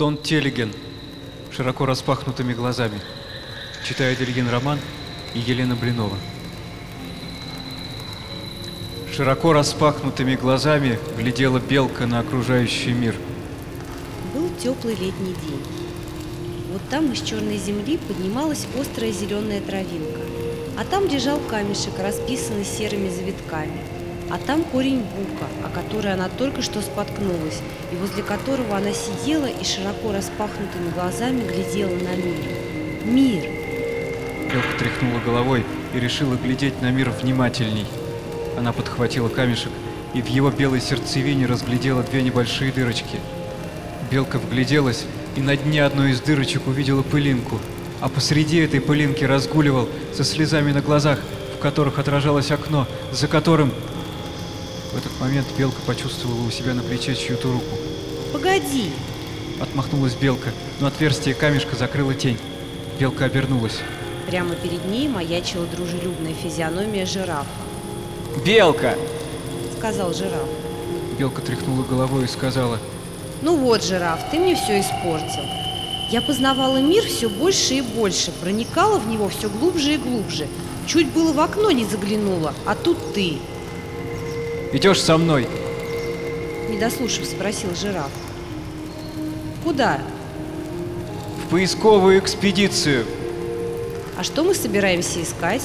Антон Телеген широко распахнутыми глазами. Читает Ильин роман и Елена Блинова. Широко распахнутыми глазами глядела белка на окружающий мир. Был теплый летний день. Вот там из черной земли поднималась острая зеленая травинка, а там лежал камешек, расписанный серыми завитками, а там корень бука, о который она только что споткнулась, и возле которого она сидела и широко распахнутыми глазами глядела на мир. Мир! Белка тряхнула головой и решила глядеть на мир внимательней. Она подхватила камешек и в его белой сердцевине разглядела две небольшие дырочки. Белка вгляделась и на дне одной из дырочек увидела пылинку, а посреди этой пылинки разгуливал со слезами на глазах, в которых отражалось окно, за которым... В этот момент Белка почувствовала у себя на плече чью-то руку. Погоди! Отмахнулась Белка, но отверстие камешка закрыла тень. Белка обернулась. Прямо перед ней маячила дружелюбная физиономия жирафа. «Белка!» — сказал жираф. Белка тряхнула головой и сказала, Ну вот, жираф, ты мне все испортил. Я познавала мир все больше и больше, проникала в него все глубже и глубже. Чуть было в окно не заглянула, а тут ты. «Идешь со мной!» Не дослушав, спросил жираф. Куда? «В поисковую экспедицию!» А что мы собираемся искать?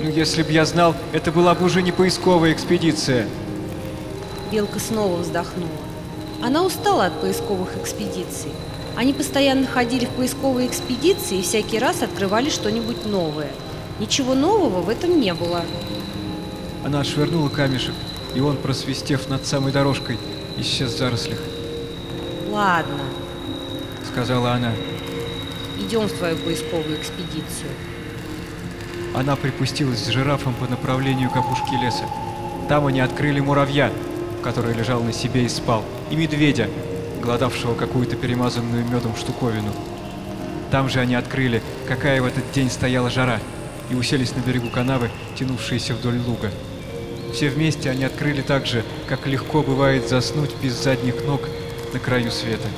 Ну, если б я знал, это была бы уже не поисковая экспедиция. Белка снова вздохнула. Она устала от поисковых экспедиций. Они постоянно ходили в поисковые экспедиции и всякий раз открывали что-нибудь новое. Ничего нового в этом не было. Она отшвырнула камешек, и он, просвистев над самой дорожкой, исчез в зарослях. Ладно, Сказала она. идем в твою поисковую экспедицию. Она припустилась с жирафом по направлению к опушке леса. Там они открыли муравья, который лежал на себе и спал, и медведя, глодавшего какую-то перемазанную медом штуковину. Там же они открыли, какая в этот день стояла жара, и уселись на берегу канавы, тянувшиеся вдоль луга. Все вместе они открыли так же, как легко бывает заснуть без задних ног на краю света.